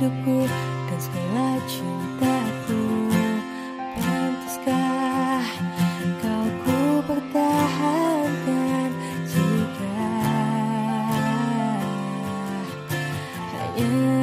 hidupku dan segala cintaku. Pantaskah kau ku pertahankan jika hanya